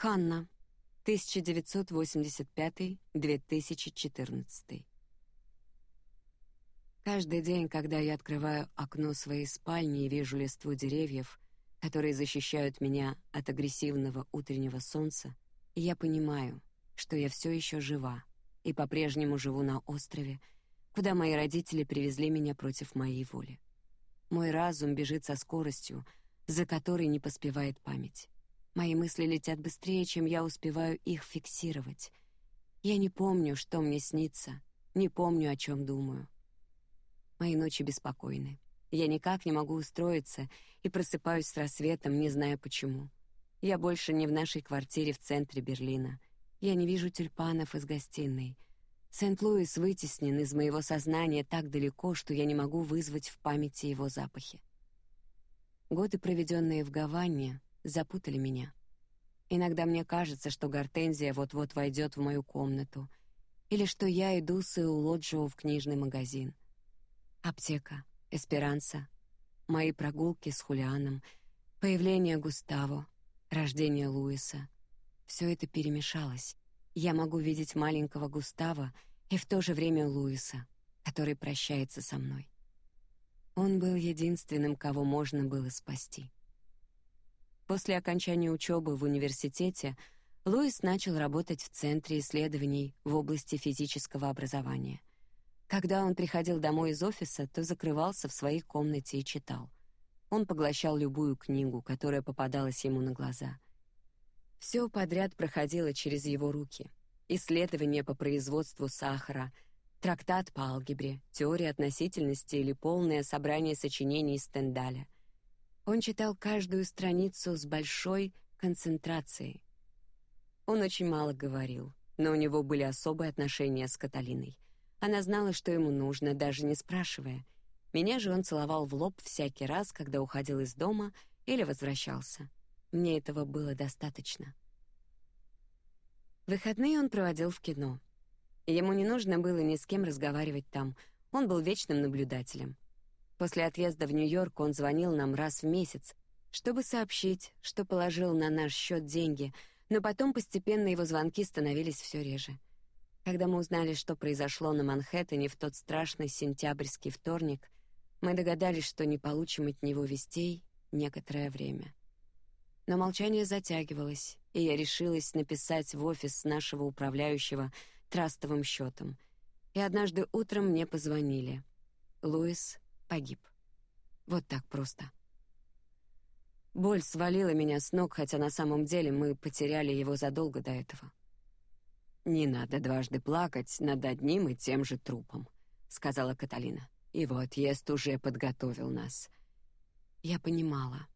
Ханна, 1985-2014. Каждый день, когда я открываю окно своей спальни и вижу листву деревьев, которые защищают меня от агрессивного утреннего солнца, я понимаю, что я все еще жива и по-прежнему живу на острове, куда мои родители привезли меня против моей воли. Мой разум бежит со скоростью, за которой не поспевает память. Мои мысли летят быстрее, чем я успеваю их фиксировать. Я не помню, что мне снится, не помню, о чем думаю. Мои ночи беспокойны. Я никак не могу устроиться и просыпаюсь с рассветом, не зная почему. Я больше не в нашей квартире в центре Берлина. Я не вижу тюльпанов из гостиной. Сент-Луис вытеснен из моего сознания так далеко, что я не могу вызвать в памяти его запахи. Годы, проведенные в Гаване, запутали меня. Иногда мне кажется, что Гортензия вот-вот войдет в мою комнату, или что я иду с Эулоджио в книжный магазин. Аптека, Эсперанса, мои прогулки с Хулианом, появление Густаво, рождение Луиса — все это перемешалось. Я могу видеть маленького Густава и в то же время Луиса, который прощается со мной. Он был единственным, кого можно было спасти. После окончания учебы в университете Луис начал работать в центре исследований в области физического образования. Когда он приходил домой из офиса, то закрывался в своей комнате и читал. Он поглощал любую книгу, которая попадалась ему на глаза. Все подряд проходило через его руки: исследования по производству сахара, трактат по алгебре, теория относительности или полное собрание сочинений Стендаля. Он читал каждую страницу с большой концентрацией. Он очень мало говорил, но у него были особые отношения с Каталиной. Она знала, что ему нужно, даже не спрашивая. Меня же он целовал в лоб всякий раз, когда уходил из дома или возвращался. Мне этого было достаточно. Выходные он проводил в кино. Ему не нужно было ни с кем разговаривать там. Он был вечным наблюдателем. После отъезда в Нью-Йорк он звонил нам раз в месяц, чтобы сообщить, что положил на наш счет деньги, но потом постепенно его звонки становились все реже. Когда мы узнали, что произошло на Манхэттене в тот страшный сентябрьский вторник, мы догадались, что не получим от него вестей некоторое время. Но молчание затягивалось, и я решилась написать в офис нашего управляющего трастовым счетом. И однажды утром мне позвонили. Луис погиб. Вот так просто. Боль свалила меня с ног, хотя на самом деле мы потеряли его задолго до этого. Не надо дважды плакать над одним и тем же трупом, сказала Каталина. Его отъезд уже подготовил нас. Я понимала.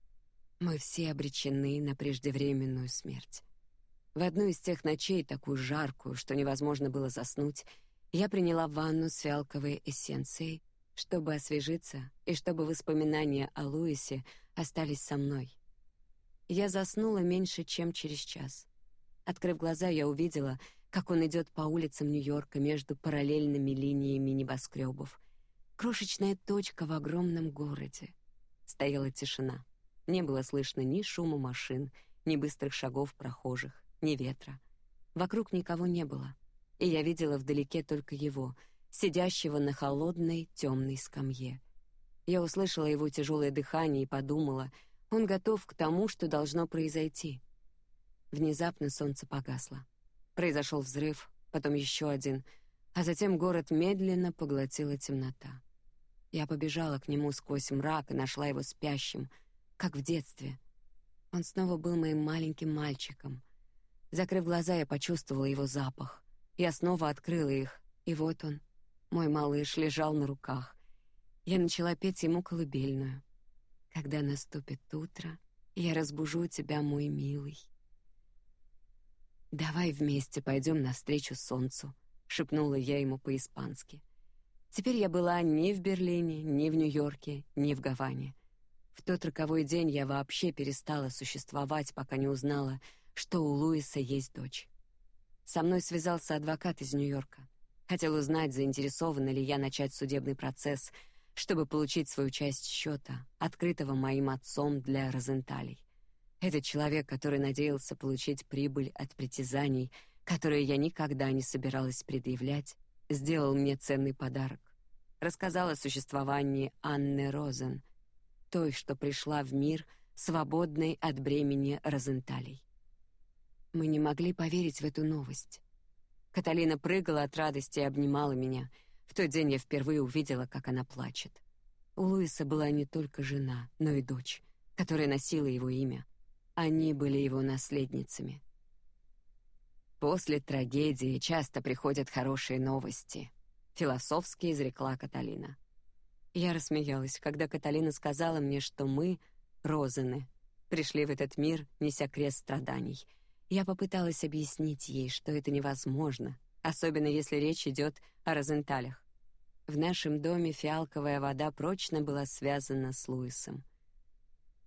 Мы все обречены на преждевременную смерть. В одну из тех ночей, такую жаркую, что невозможно было заснуть, я приняла ванну с фиалковой эссенцией, чтобы освежиться и чтобы воспоминания о Луисе остались со мной. Я заснула меньше, чем через час. Открыв глаза, я увидела, как он идет по улицам Нью-Йорка между параллельными линиями небоскребов. Крошечная точка в огромном городе. Стояла тишина. Не было слышно ни шума машин, ни быстрых шагов прохожих, ни ветра. Вокруг никого не было, и я видела вдалеке только его, сидящего на холодной темной скамье. Я услышала его тяжелое дыхание и подумала, он готов к тому, что должно произойти. Внезапно солнце погасло. Произошел взрыв, потом еще один, а затем город медленно поглотила темнота. Я побежала к нему сквозь мрак и нашла его спящим, как в детстве. Он снова был моим маленьким мальчиком. Закрыв глаза, я почувствовала его запах. Я снова открыла их, и вот он, мой малыш, лежал на руках. Я начала петь ему колыбельную. Когда наступит утро, я разбужу тебя, мой милый. Давай вместе пойдем навстречу солнцу, шепнула я ему по-испански. Теперь я была ни в Берлине, ни в Нью-Йорке, ни в Гаване. В тот роковой день я вообще перестала существовать, пока не узнала, что у Луиса есть дочь. Со мной связался адвокат из Нью-Йорка. Хотел узнать, заинтересована ли я начать судебный процесс, чтобы получить свою часть счета, открытого моим отцом для Розенталей. Этот человек, который надеялся получить прибыль от притязаний, которые я никогда не собиралась предъявлять, сделал мне ценный подарок. Рассказал о существовании Анны Розен, той, что пришла в мир свободной от бремени Розенталей. Мы не могли поверить в эту новость. Каталина прыгала от радости и обнимала меня. В тот день я впервые увидела, как она плачет. У Луиса была не только жена, но и дочь, которая носила его имя. Они были его наследницами. После трагедии часто приходят хорошие новости, философски изрекла Каталина. Я рассмеялась, когда Каталина сказала мне, что мы, Розены, пришли в этот мир, неся крест страданий. Я попыталась объяснить ей, что это невозможно, особенно если речь идет о Розенталях. В нашем доме фиалковая вода прочно была связана с Луисом.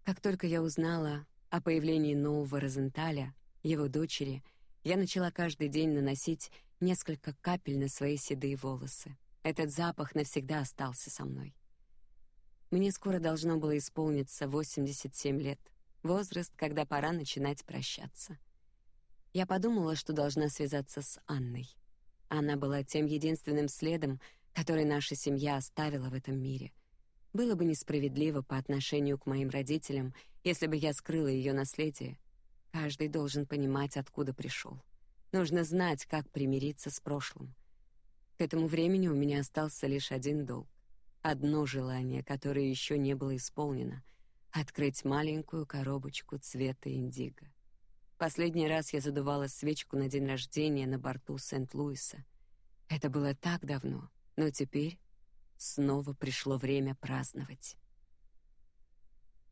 Как только я узнала о появлении нового Розенталя, его дочери, я начала каждый день наносить несколько капель на свои седые волосы. Этот запах навсегда остался со мной. Мне скоро должно было исполниться 87 лет, возраст, когда пора начинать прощаться. Я подумала, что должна связаться с Анной. Она была тем единственным следом, который наша семья оставила в этом мире. Было бы несправедливо по отношению к моим родителям если бы я скрыла ее наследие, каждый должен понимать, откуда пришел. Нужно знать, как примириться с прошлым. К этому времени у меня остался лишь один долг, одно желание, которое еще не было исполнено — открыть маленькую коробочку цвета индиго. Последний раз я задувала свечку на день рождения на борту Сент-Луиса. Это было так давно, но теперь снова пришло время праздновать.